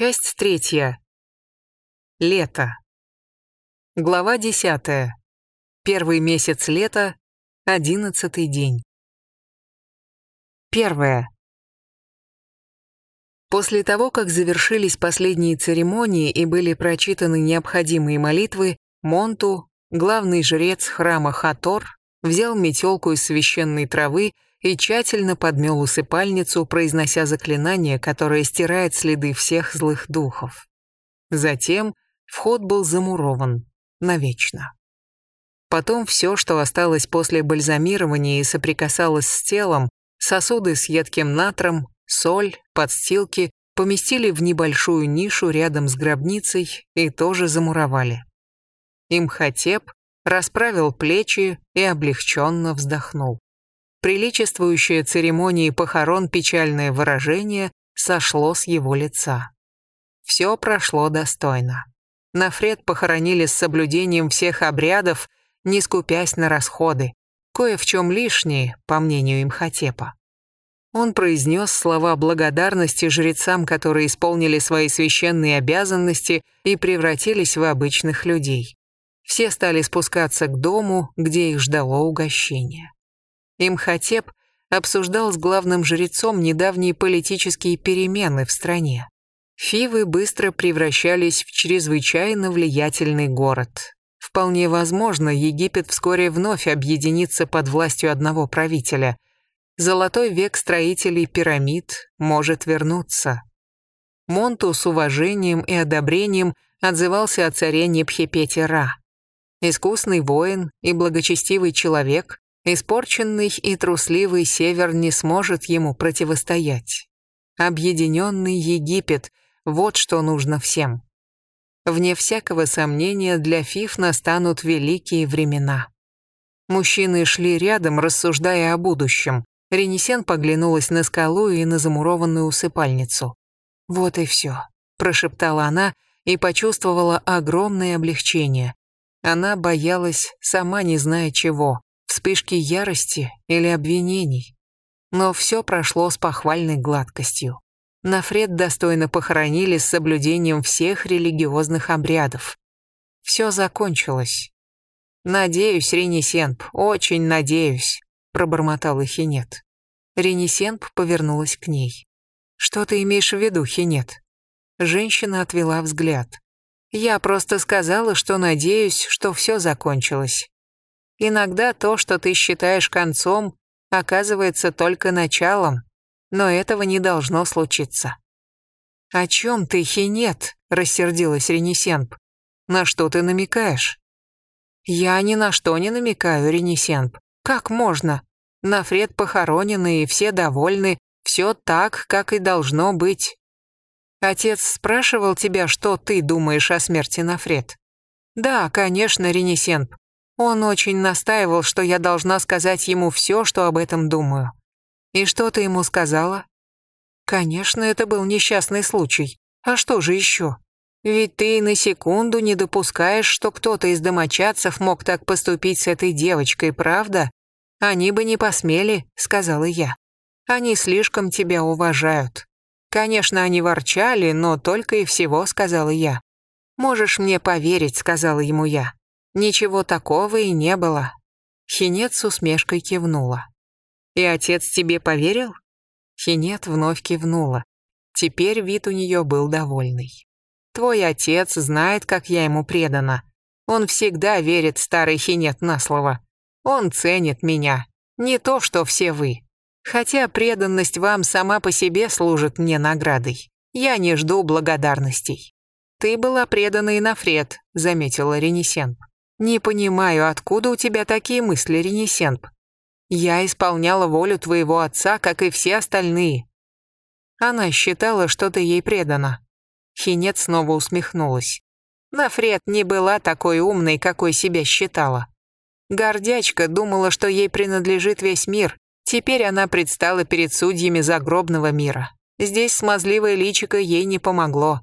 Часть третья. Лето. Глава десятая. Первый месяц лета, одиннадцатый день. Первое. После того, как завершились последние церемонии и были прочитаны необходимые молитвы, Монту, главный жрец храма Хатор, взял метелку из священной травы и тщательно подмел усыпальницу, произнося заклинание, которое стирает следы всех злых духов. Затем вход был замурован навечно. Потом все, что осталось после бальзамирования и соприкасалось с телом, сосуды с едким натром, соль, подстилки, поместили в небольшую нишу рядом с гробницей и тоже замуровали. Имхотеп расправил плечи и облегченно вздохнул. Приличествующее церемонии похорон печальное выражение сошло с его лица. Все прошло достойно. Нафред похоронили с соблюдением всех обрядов, не скупясь на расходы, кое в чем лишние, по мнению Имхотепа. Он произнес слова благодарности жрецам, которые исполнили свои священные обязанности и превратились в обычных людей. Все стали спускаться к дому, где их ждало угощение. Имхотеп обсуждал с главным жрецом недавние политические перемены в стране. Фивы быстро превращались в чрезвычайно влиятельный город. Вполне возможно, Египет вскоре вновь объединится под властью одного правителя. Золотой век строителей пирамид может вернуться. Монту с уважением и одобрением отзывался о царе Непхепете Ра. Искусный воин и благочестивый человек, Испорченный и трусливый север не сможет ему противостоять. Объединенный Египет – вот что нужно всем. Вне всякого сомнения, для Фиф настанут великие времена. Мужчины шли рядом, рассуждая о будущем. Ренесен поглянулась на скалу и на замурованную усыпальницу. «Вот и все», – прошептала она и почувствовала огромное облегчение. Она боялась, сама не зная чего вспышки ярости или обвинений. Но все прошло с похвальной гладкостью. Нафред достойно похоронили с соблюдением всех религиозных обрядов. Все закончилось. «Надеюсь, Ренесенп, очень надеюсь», — пробормотал Хинет. Ренесенп повернулась к ней. «Что ты имеешь в виду, Хинет?» Женщина отвела взгляд. «Я просто сказала, что надеюсь, что все закончилось. Иногда то, что ты считаешь концом, оказывается только началом, но этого не должно случиться. «О чем ты, Хинет?» – рассердилась Ренесенп. «На что ты намекаешь?» «Я ни на что не намекаю, Ренесенп. Как можно? Нафред похоронены и все довольны, все так, как и должно быть». «Отец спрашивал тебя, что ты думаешь о смерти Нафред?» «Да, конечно, Ренесенп. Он очень настаивал, что я должна сказать ему все, что об этом думаю. И что ты ему сказала? Конечно, это был несчастный случай. А что же еще? Ведь ты на секунду не допускаешь, что кто-то из домочадцев мог так поступить с этой девочкой, правда? Они бы не посмели, сказала я. Они слишком тебя уважают. Конечно, они ворчали, но только и всего, сказала я. Можешь мне поверить, сказала ему я. Ничего такого и не было. Хинет с усмешкой кивнула. «И отец тебе поверил?» Хинет вновь кивнула. Теперь вид у нее был довольный. «Твой отец знает, как я ему предана. Он всегда верит старый Хинет на слово. Он ценит меня. Не то, что все вы. Хотя преданность вам сама по себе служит мне наградой. Я не жду благодарностей». «Ты была предана и на Фред», — заметила Ренесенп. «Не понимаю, откуда у тебя такие мысли, Ренесенп? Я исполняла волю твоего отца, как и все остальные». Она считала, что ты ей предана. Хинет снова усмехнулась. Нафред не была такой умной, какой себя считала. Гордячка думала, что ей принадлежит весь мир. Теперь она предстала перед судьями загробного мира. Здесь смазливое личико ей не помогло.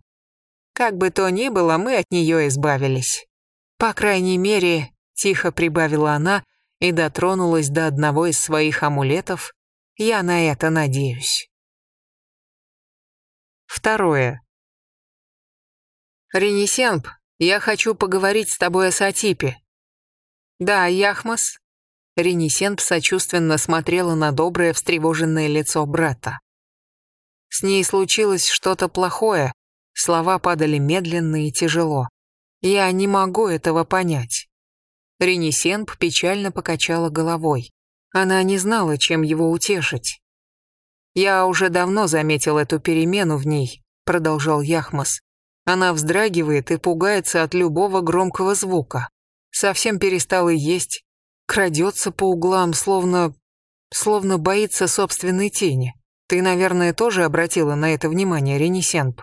Как бы то ни было, мы от нее избавились. По крайней мере, тихо прибавила она и дотронулась до одного из своих амулетов. Я на это надеюсь. Второе. «Ренесенп, я хочу поговорить с тобой о Сатипе». «Да, Яхмас». Ренесенп сочувственно смотрела на доброе встревоженное лицо брата. С ней случилось что-то плохое, слова падали медленно и тяжело. Я не могу этого понять. Ренесенп печально покачала головой. Она не знала, чем его утешить. «Я уже давно заметил эту перемену в ней», — продолжал Яхмас. «Она вздрагивает и пугается от любого громкого звука. Совсем перестала есть, крадется по углам, словно... словно боится собственной тени. Ты, наверное, тоже обратила на это внимание, Ренесенп?»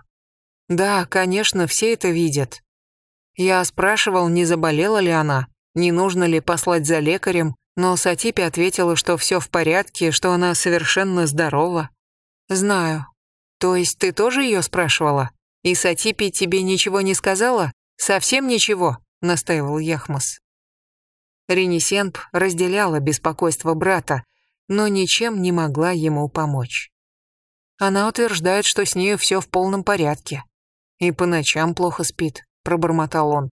«Да, конечно, все это видят. Я спрашивал, не заболела ли она, не нужно ли послать за лекарем, но Сатипи ответила, что все в порядке, что она совершенно здорова. Знаю. То есть ты тоже ее спрашивала? И Сатипи тебе ничего не сказала? Совсем ничего? Настаивал Яхмас. Ренесенп разделяла беспокойство брата, но ничем не могла ему помочь. Она утверждает, что с нею все в полном порядке. И по ночам плохо спит, пробормотал он.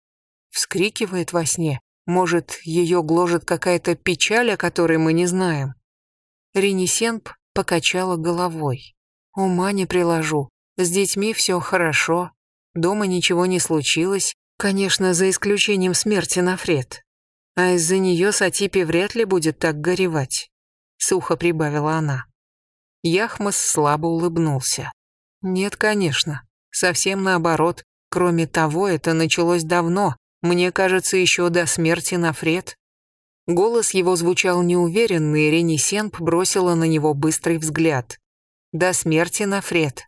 Вскрикивает во сне. Может, ее гложет какая-то печаль, о которой мы не знаем? Ренесенп покачала головой. Ума не приложу. С детьми все хорошо. Дома ничего не случилось. Конечно, за исключением смерти Нафред. А из-за нее Сатипи вряд ли будет так горевать. Сухо прибавила она. Яхмас слабо улыбнулся. Нет, конечно. Совсем наоборот. Кроме того, это началось давно, мне кажется, еще до смерти Нафред. Голос его звучал неуверенно, и Ренесенп бросила на него быстрый взгляд. До смерти Нафред.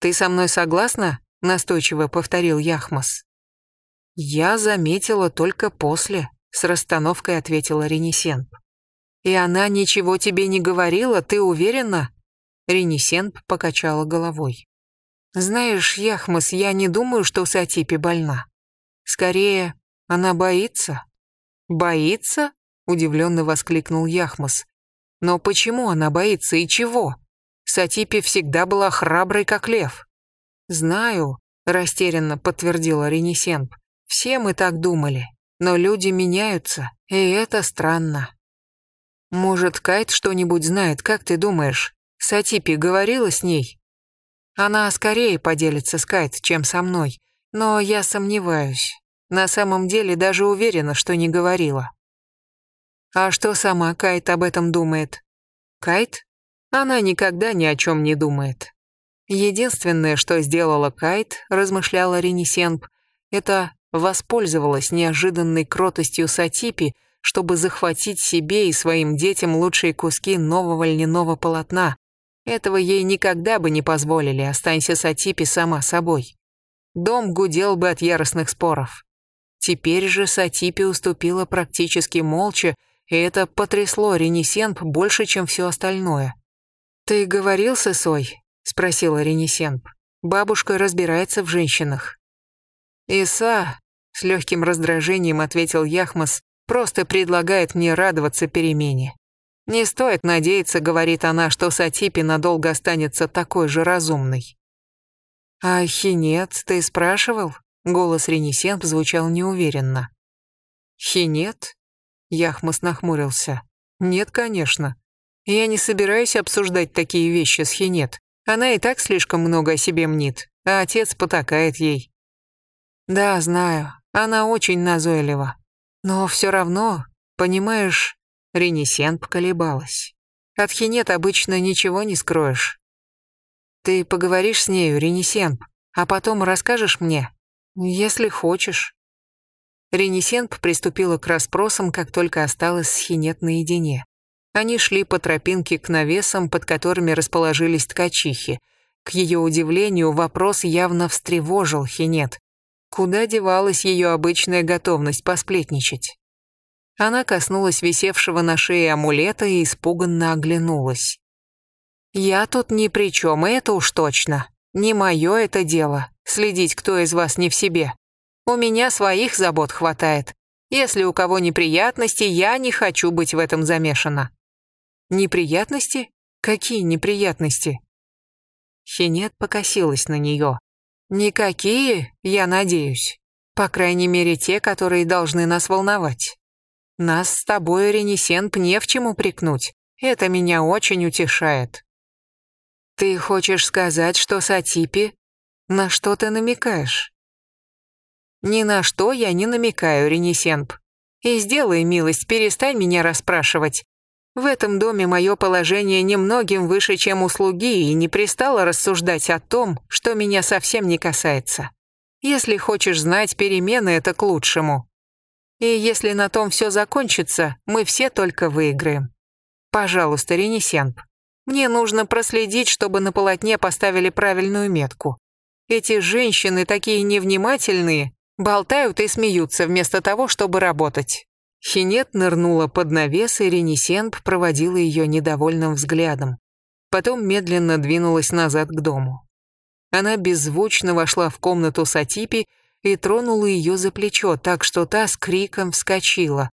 Ты со мной согласна? Настойчиво повторил Яхмас. Я заметила только после, с расстановкой ответила Ренесенп. И она ничего тебе не говорила, ты уверена? Ренесенп покачала головой. Знаешь, Яхмас, я не думаю, что Сатипи больна. Скорее, она боится. Боится? Удивленно воскликнул Яхмас. Но почему она боится и чего? Сатипи всегда была храброй, как лев. Знаю, растерянно подтвердила Ренесенп. Все мы так думали, но люди меняются, и это странно. Может, Кайт что-нибудь знает, как ты думаешь? Сатипи говорила с ней? Она скорее поделится с Кайт, чем со мной. Но я сомневаюсь. На самом деле даже уверена, что не говорила. А что сама Кайт об этом думает? Кайт? Она никогда ни о чем не думает. Единственное, что сделала Кайт, размышляла Ренесенп, это воспользовалась неожиданной кротостью Сатипи, чтобы захватить себе и своим детям лучшие куски нового льняного полотна. Этого ей никогда бы не позволили, останься Сатипи сама собой дом гудел бы от яростных споров. Теперь же Сатипи уступила практически молча, и это потрясло Ренесенп больше, чем все остальное. «Ты говорил с Исой?» — спросила Ренесенп. «Бабушка разбирается в женщинах». «Иса», — с легким раздражением ответил Яхмас, «просто предлагает мне радоваться перемене. Не стоит надеяться, — говорит она, — что Сатипи надолго останется такой же разумной. «А ты спрашивал?» Голос Ренесенп звучал неуверенно. «Хинет?» Яхмас нахмурился. «Нет, конечно. Я не собираюсь обсуждать такие вещи с Хинет. Она и так слишком много о себе мнит, а отец потакает ей». «Да, знаю. Она очень назойлива. Но все равно, понимаешь...» Ренесенп поколебалась. «От Хинет обычно ничего не скроешь. Ты поговоришь с нею, Ренесенп, а потом расскажешь мне, если хочешь». Ренесенп приступила к расспросам, как только осталась с Хинет наедине. Они шли по тропинке к навесам, под которыми расположились ткачихи. К ее удивлению, вопрос явно встревожил Хинет. Куда девалась ее обычная готовность посплетничать? Она коснулась висевшего на шее амулета и испуганно оглянулась. «Я тут ни при чем, это уж точно. Не мое это дело, следить, кто из вас не в себе. У меня своих забот хватает. Если у кого неприятности, я не хочу быть в этом замешана». «Неприятности? Какие неприятности?» Хинет покосилась на нее. Никакие, я надеюсь. По крайней мере, те, которые должны нас волновать. Нас с тобой, Ренесенп, не в чем упрекнуть. Это меня очень утешает. Ты хочешь сказать, что Сатипи? На что ты намекаешь? Ни на что я не намекаю, Ренесенп. И сделай милость, перестань меня расспрашивать. В этом доме мое положение немногим выше, чем у слуги, и не пристало рассуждать о том, что меня совсем не касается. Если хочешь знать, перемены — это к лучшему. И если на том все закончится, мы все только выиграем. Пожалуйста, Ренесенп, мне нужно проследить, чтобы на полотне поставили правильную метку. Эти женщины такие невнимательные, болтают и смеются вместо того, чтобы работать. Хинет нырнула под навес, и Ренесенп проводила ее недовольным взглядом. Потом медленно двинулась назад к дому. Она беззвучно вошла в комнату Сатипи и тронула ее за плечо, так что та с криком вскочила.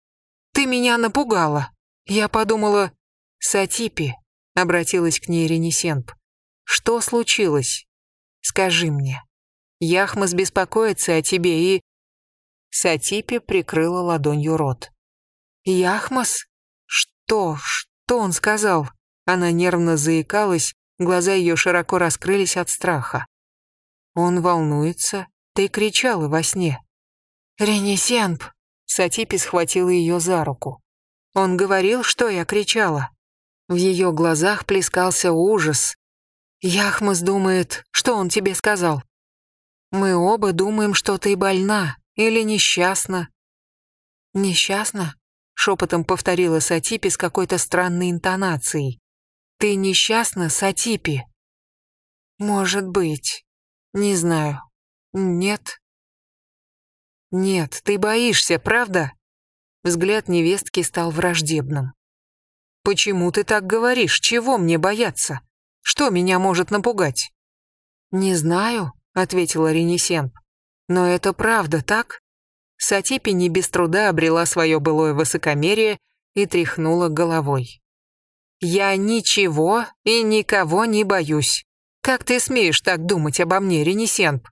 «Ты меня напугала!» Я подумала, «Сатипи», — обратилась к ней Ренесенп, — «что случилось? Скажи мне. Яхмас беспокоится о тебе и...» Сатипи прикрыла ладонью рот. «Яхмас? Что? Что он сказал?» Она нервно заикалась, глаза ее широко раскрылись от страха. «Он волнуется. Ты кричала во сне». «Ренесенп!» Сатипи схватила ее за руку. «Он говорил, что я кричала». В ее глазах плескался ужас. «Яхмас думает, что он тебе сказал?» «Мы оба думаем, что ты больна или несчастна». «Несчастна?» шепотом повторила Сатипи с какой-то странной интонацией. «Ты несчастна, Сатипи?» «Может быть. Не знаю. Нет». «Нет, ты боишься, правда?» Взгляд невестки стал враждебным. «Почему ты так говоришь? Чего мне бояться? Что меня может напугать?» «Не знаю», — ответила Ренесенп. «Но это правда, так?» Сатипи не без труда обрела свое былое высокомерие и тряхнула головой. «Я ничего и никого не боюсь. Как ты смеешь так думать обо мне, Ренесенп?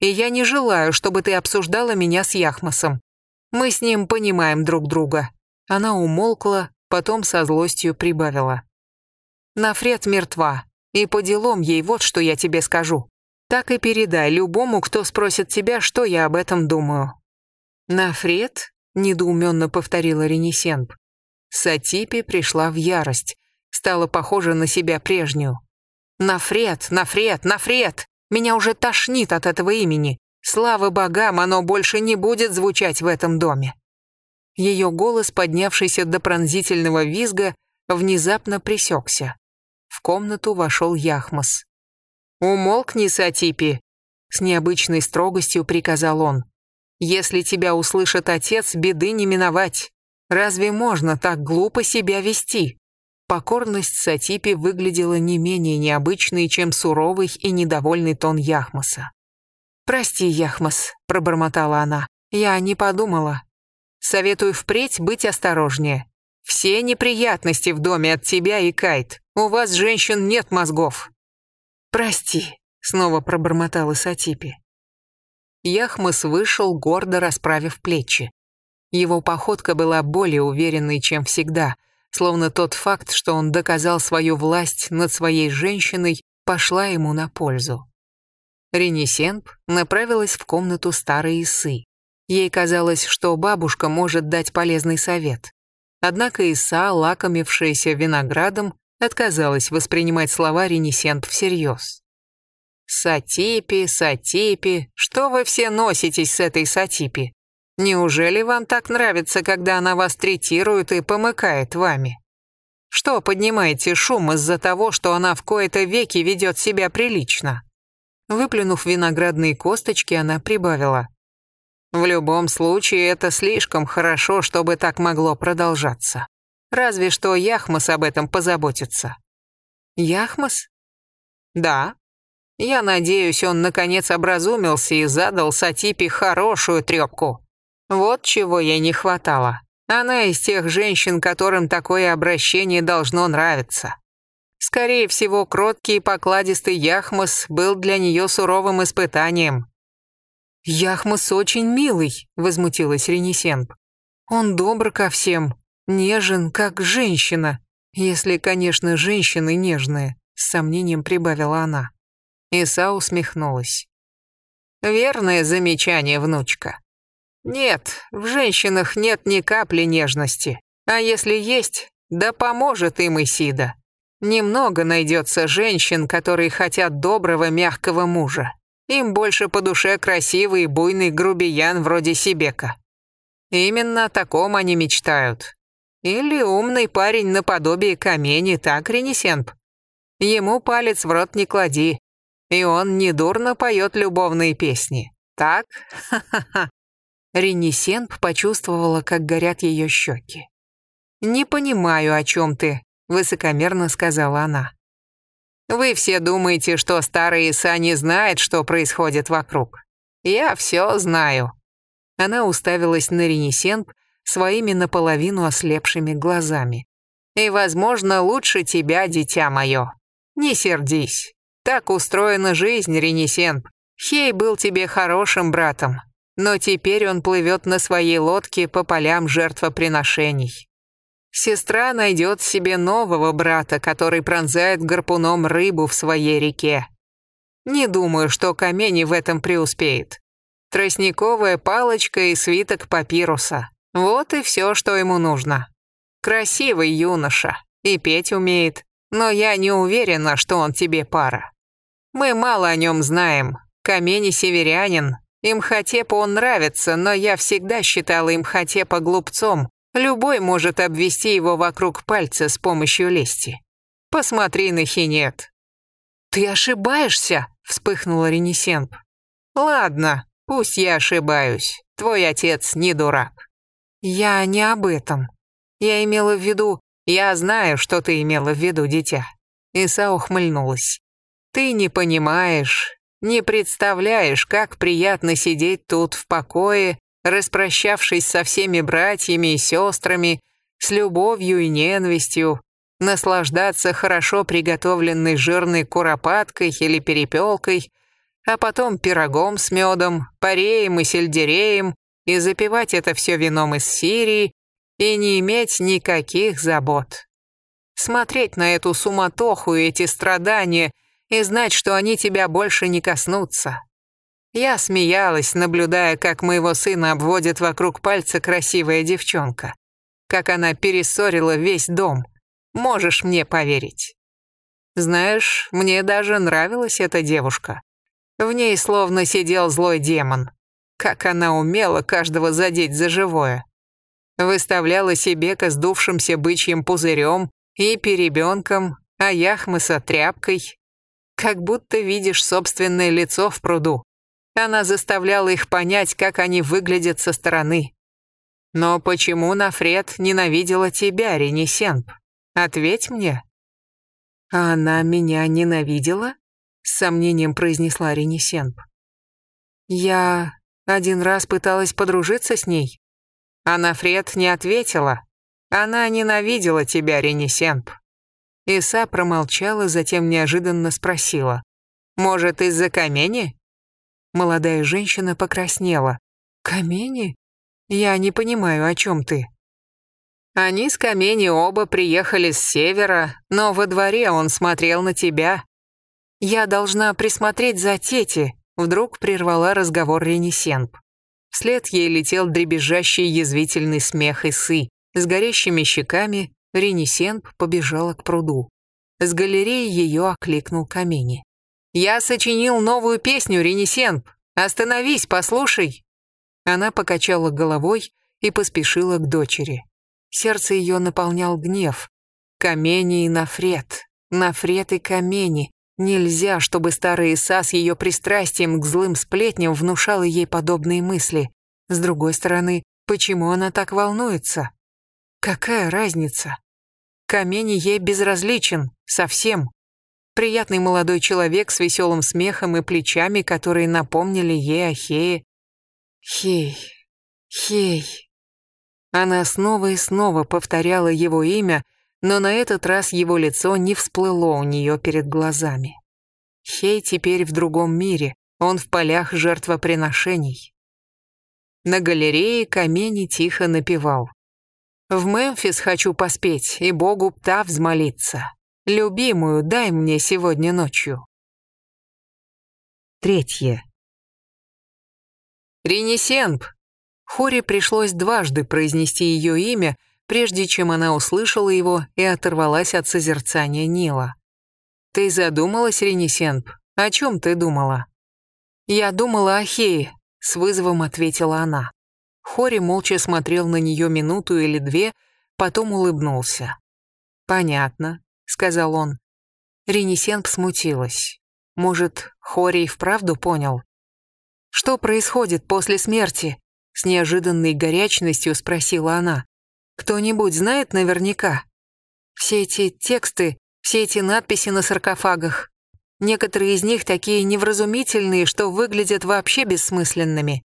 И я не желаю, чтобы ты обсуждала меня с Яхмасом. Мы с ним понимаем друг друга». Она умолкла, потом со злостью прибавила. «Нафред мертва, и по делам ей вот что я тебе скажу. Так и передай любому, кто спросит тебя, что я об этом думаю. «Нафред?» — недоуменно повторила Ренесенп. Сатипи пришла в ярость, стала похожа на себя прежнюю. «Нафред! Нафред! Нафред! Меня уже тошнит от этого имени! Слава богам, оно больше не будет звучать в этом доме!» Ее голос, поднявшийся до пронзительного визга, внезапно пресекся. В комнату вошел Яхмас. «Умолкни, Сатипи!» С необычной строгостью приказал он. Если тебя услышит отец, беды не миновать. Разве можно так глупо себя вести? Покорность Сатипи выглядела не менее необычной, чем суровый и недовольный тон Яхмаса. «Прости, Яхмас», — пробормотала она, — «я не подумала. Советую впредь быть осторожнее. Все неприятности в доме от тебя и Кайт. У вас, женщин, нет мозгов». «Прости», — снова пробормотала Сатипи. Яхмас вышел, гордо расправив плечи. Его походка была более уверенной, чем всегда, словно тот факт, что он доказал свою власть над своей женщиной, пошла ему на пользу. Ренесенп направилась в комнату старой Исы. Ей казалось, что бабушка может дать полезный совет. Однако Иса, лакомившаяся виноградом, отказалась воспринимать слова Ренесент всерьез. Сатипи, Сатипи, что вы все носитесь с этой Сатипи? Неужели вам так нравится, когда она вас третирует и помыкает вами? Что поднимаете шум из-за того, что она в кои-то веки ведет себя прилично?» Выплюнув виноградные косточки, она прибавила. «В любом случае, это слишком хорошо, чтобы так могло продолжаться. Разве что Яхмас об этом позаботится». «Яхмас?» «Да, я надеюсь, он наконец образумился и задал Сатипе хорошую трепку. Вот чего ей не хватало. Она из тех женщин, которым такое обращение должно нравиться. Скорее всего, кроткий и покладистый Яхмос был для нее суровым испытанием. «Яхмос очень милый», — возмутилась Ренесенб. «Он добр ко всем, нежен, как женщина, если, конечно, женщины нежные», — с сомнением прибавила она. Иса усмехнулась. «Верное замечание, внучка. Нет, в женщинах нет ни капли нежности. А если есть, да поможет им Исида. Немного найдется женщин, которые хотят доброго, мягкого мужа. Им больше по душе красивый и буйный грубиян вроде Сибека. Именно о таком они мечтают. Или умный парень наподобие камени, так, Ренесенп? Ему палец в рот не клади. И он недурно поет любовные песни. Так? Ха-ха-ха. Ренесенп почувствовала, как горят ее щеки. «Не понимаю, о чем ты», — высокомерно сказала она. «Вы все думаете, что старый Иса не знает, что происходит вокруг. Я все знаю». Она уставилась на Ренесенп своими наполовину ослепшими глазами. «И, возможно, лучше тебя, дитя мое. Не сердись. Так устроена жизнь, Ренесенп. Хей был тебе хорошим братом, но теперь он плывет на своей лодке по полям жертвоприношений. Сестра найдет себе нового брата, который пронзает гарпуном рыбу в своей реке. Не думаю, что Камени в этом преуспеет. Тростниковая палочка и свиток папируса. Вот и все, что ему нужно. Красивый юноша и петь умеет, но я не уверена, что он тебе пара. Мы мало о нем знаем. Камени северянин, Имхотепу он нравится, но я всегда считала Имхотепа глупцом. Любой может обвести его вокруг пальца с помощью лести. Посмотри на Хинет. «Ты ошибаешься!» — вспыхнула Ренесенп. «Ладно, пусть я ошибаюсь. Твой отец не дурак». «Я не об этом. Я имела в виду... Я знаю, что ты имела в виду, дитя». Иса ухмыльнулась. «Ты не понимаешь, не представляешь, как приятно сидеть тут в покое, распрощавшись со всеми братьями и сестрами, с любовью и ненавистью, наслаждаться хорошо приготовленной жирной куропаткой или перепелкой, а потом пирогом с медом, пареем и сельдереем, и запивать это все вином из Сирии, и не иметь никаких забот. Смотреть на эту суматоху и эти страдания — и знать, что они тебя больше не коснутся. Я смеялась, наблюдая, как моего сына обводит вокруг пальца красивая девчонка. Как она перессорила весь дом. Можешь мне поверить. Знаешь, мне даже нравилась эта девушка. В ней словно сидел злой демон. Как она умела каждого задеть за живое. Выставляла Себека сдувшимся бычьим пузырем и перебенком, а Яхмаса тряпкой, как будто видишь собственное лицо в пруду. Она заставляла их понять, как они выглядят со стороны. Но почему Нафред ненавидела тебя, Ренесенп? Ответь мне. Она меня ненавидела? С сомнением произнесла Ренесенп. Я один раз пыталась подружиться с ней. А Нафред не ответила. Она ненавидела тебя, Ренесенп. Иса промолчала, затем неожиданно спросила. «Может, из-за камени?» Молодая женщина покраснела. «Камени? Я не понимаю, о чем ты?» Они с Камени оба приехали с севера, но во дворе он смотрел на тебя. Я должна присмотреть за Тети, вдруг прервала разговор Ренесенп. Вслед ей летел дребезжащий язвительный смех Исы. С горящими щеками Ренесенп побежала к пруду. С галереи ее окликнул Камени. «Я сочинил новую песню, Ренесенп! Остановись, послушай!» Она покачала головой и поспешила к дочери. Сердце ее наполнял гнев. Камени и Нафред. Нафред и Камени. Нельзя, чтобы старый Иса с ее пристрастием к злым сплетням внушала ей подобные мысли. С другой стороны, почему она так волнуется? Какая разница? Камени ей безразличен, совсем. Приятный молодой человек с веселым смехом и плечами, которые напомнили ей о Хее. Хей, Хей. Она снова и снова повторяла его имя, но на этот раз его лицо не всплыло у нее перед глазами. Хей теперь в другом мире, он в полях жертвоприношений. На галерее Камени тихо напевал. «В Мемфис хочу поспеть и Богу Пта взмолиться. Любимую дай мне сегодня ночью». Третье. Ренесенп! Хоре пришлось дважды произнести ее имя, прежде чем она услышала его и оторвалась от созерцания Нила. «Ты задумалась, Ренесенп? О чем ты думала?» «Я думала о Хее», — с вызовом ответила она. Хори молча смотрел на нее минуту или две, потом улыбнулся. «Понятно», — сказал он. Ренесенп смутилась. Может, Хори и вправду понял? «Что происходит после смерти?» С неожиданной горячностью спросила она. «Кто-нибудь знает наверняка? Все эти тексты, все эти надписи на саркофагах, некоторые из них такие невразумительные, что выглядят вообще бессмысленными.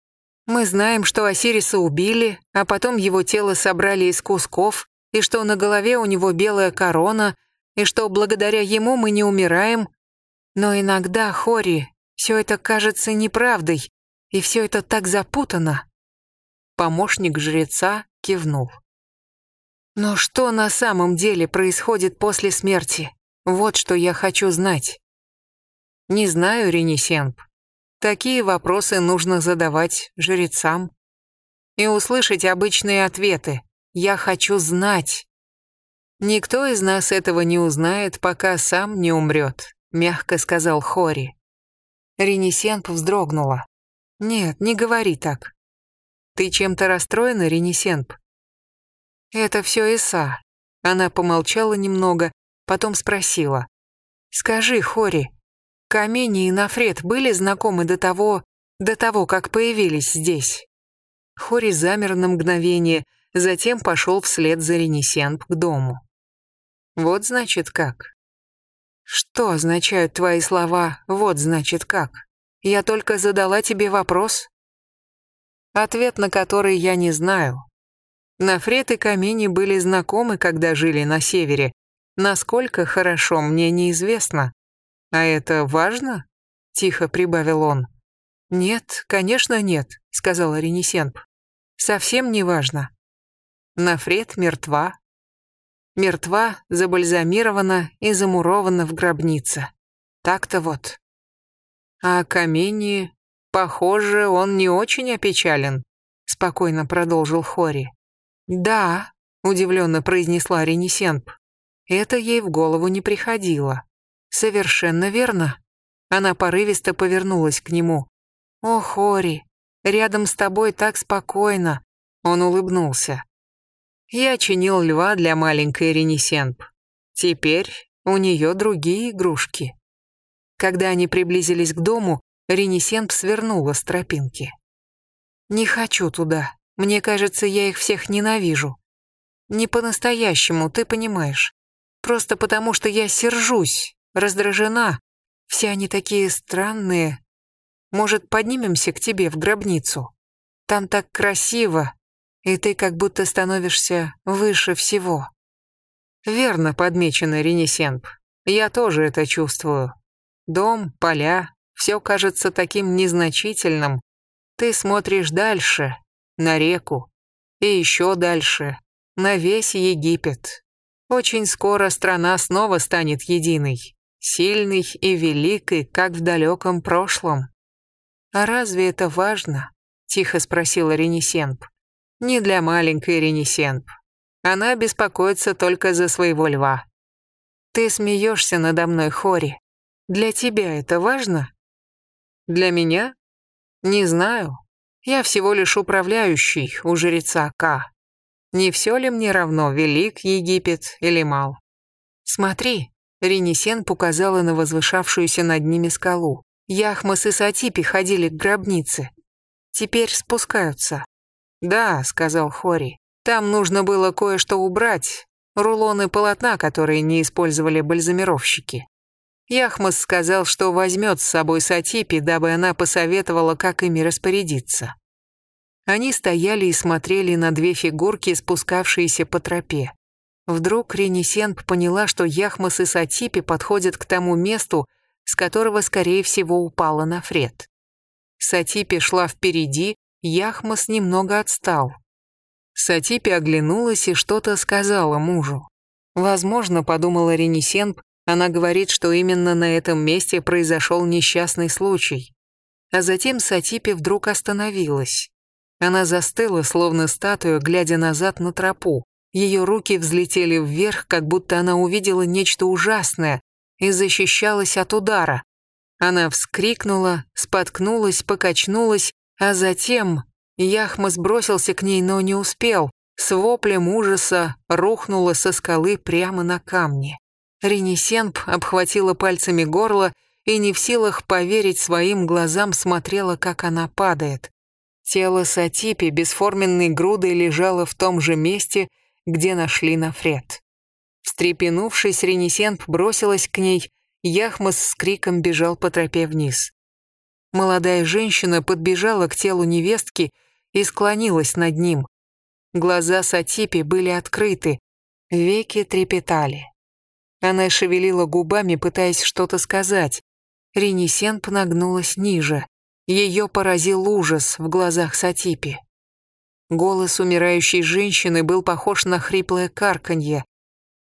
Мы знаем, что Осириса убили, а потом его тело собрали из кусков, и что на голове у него белая корона, и что благодаря ему мы не умираем. Но иногда, Хори, все это кажется неправдой, и все это так запутано. Помощник жреца кивнул. Но что на самом деле происходит после смерти? Вот что я хочу знать. Не знаю, Ренесенп. Такие вопросы нужно задавать жрецам. И услышать обычные ответы. Я хочу знать. Никто из нас этого не узнает, пока сам не умрет, мягко сказал Хори. Ренесенп вздрогнула. Нет, не говори так. Ты чем-то расстроена, Ренесенп? Это все Иса. Она помолчала немного, потом спросила. Скажи, Хори, Камени и Нафред были знакомы до того, до того, как появились здесь? Хори замер на мгновение, затем пошел вслед за Ренесенп к дому. Вот значит как. Что означают твои слова «вот значит как»? Я только задала тебе вопрос, ответ на который я не знаю. Нафред и Камини были знакомы, когда жили на севере. Насколько хорошо, мне неизвестно. А это важно? Тихо прибавил он. Нет, конечно нет, сказала Ренесенп. Совсем не важно. Нафред мертва. Мертва, забальзамирована и замурована в гробнице. Так-то вот. А Камени «Похоже, он не очень опечален», — спокойно продолжил Хори. «Да», — удивленно произнесла Ренесенп. Это ей в голову не приходило. «Совершенно верно». Она порывисто повернулась к нему. «О, Хори, рядом с тобой так спокойно». Он улыбнулся. Я чинил льва для маленькой Ренесенп. Теперь у нее другие игрушки. Когда они приблизились к дому, Ренесент свернула с тропинки. «Не хочу туда. Мне кажется, я их всех ненавижу. Не по-настоящему, ты понимаешь. Просто потому, что я сержусь, раздражена. Все они такие странные. Может, поднимемся к тебе в гробницу? Там так красиво, и ты как будто становишься выше всего». Верно подмечено, Ренесенп. Я тоже это чувствую. Дом, поля, все кажется таким незначительным. Ты смотришь дальше, на реку, и еще дальше, на весь Египет. Очень скоро страна снова станет единой, сильной и великой, как в далеком прошлом. «А разве это важно?» – тихо спросила Ренесенп. «Не для маленькой Ренесенп. Она беспокоится только за своего льва. Ты смеешься надо мной, Хори. Для тебя это важно?» Для меня? Не знаю. Я всего лишь управляющий у жреца К. Не все ли мне равно, велик Египет или мал? Смотри, Ренесен показала на возвышавшуюся над ними скалу. Яхмас и Сатипи ходили к гробнице. Теперь спускаются. Да, сказал Хори. Там нужно было кое-что убрать. Рулоны полотна, которые не использовали бальзамировщики. Яхмас сказал, что возьмет с собой Сатипи, дабы она посоветовала, как ими распорядиться. Они стояли и смотрели на две фигурки, спускавшиеся по тропе. Вдруг Ренесенп поняла, что Яхмас и Сатипи подходят к тому месту, с которого, скорее всего, упала Нафред. Сатипи шла впереди, Яхмас немного отстал. Сатипи оглянулась и что-то сказала мужу. Возможно, подумала Ренесенп, она говорит, что именно на этом месте произошел несчастный случай. А затем Сатипи вдруг остановилась. Она застыла, словно статуя, глядя назад на тропу. Ее руки взлетели вверх, как будто она увидела нечто ужасное и защищалась от удара. Она вскрикнула, споткнулась, покачнулась, а затем Яхмас бросился к ней, но не успел. С воплем ужаса рухнула со скалы прямо на камни. Ренесенп обхватила пальцами горло и не в силах поверить своим глазам смотрела, как она падает. Тело Сатипи бесформенной грудой лежало в том же месте, где нашли Нафред. Встрепенувшись, Ренесенп бросилась к ней, Яхмас с криком бежал по тропе вниз. Молодая женщина подбежала к телу невестки и склонилась над ним. Глаза Сатипи были открыты, веки трепетали. Она шевелила губами, пытаясь что-то сказать. Ренесенп нагнулась ниже. Ее поразил ужас в глазах Сатипи. Голос умирающей женщины был похож на хриплое карканье.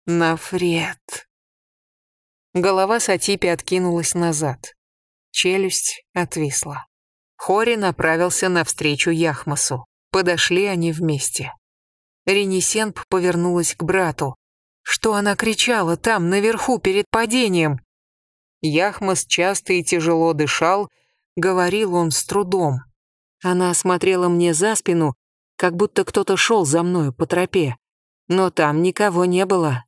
«Нафред». Голова Сатипи откинулась назад. Челюсть отвисла. Хори направился навстречу Яхмасу. Подошли они вместе. Ренесенп повернулась к брату. Что она кричала там, наверху, перед падением? Яхмас часто и тяжело дышал, говорил он с трудом. Она смотрела мне за спину, как будто кто-то шел за мною по тропе. Но там никого не было.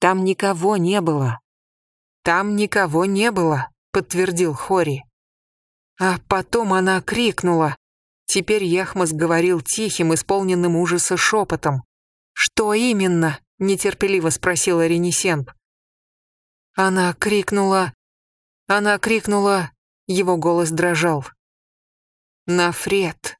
Там никого не было. Там никого не было, подтвердил Хори. А потом она крикнула. Теперь Яхмас говорил тихим, исполненным ужаса шепотом. «Что именно?» — нетерпеливо спросила Ренесенп. Она крикнула... Она крикнула... Его голос дрожал. «Нафред!»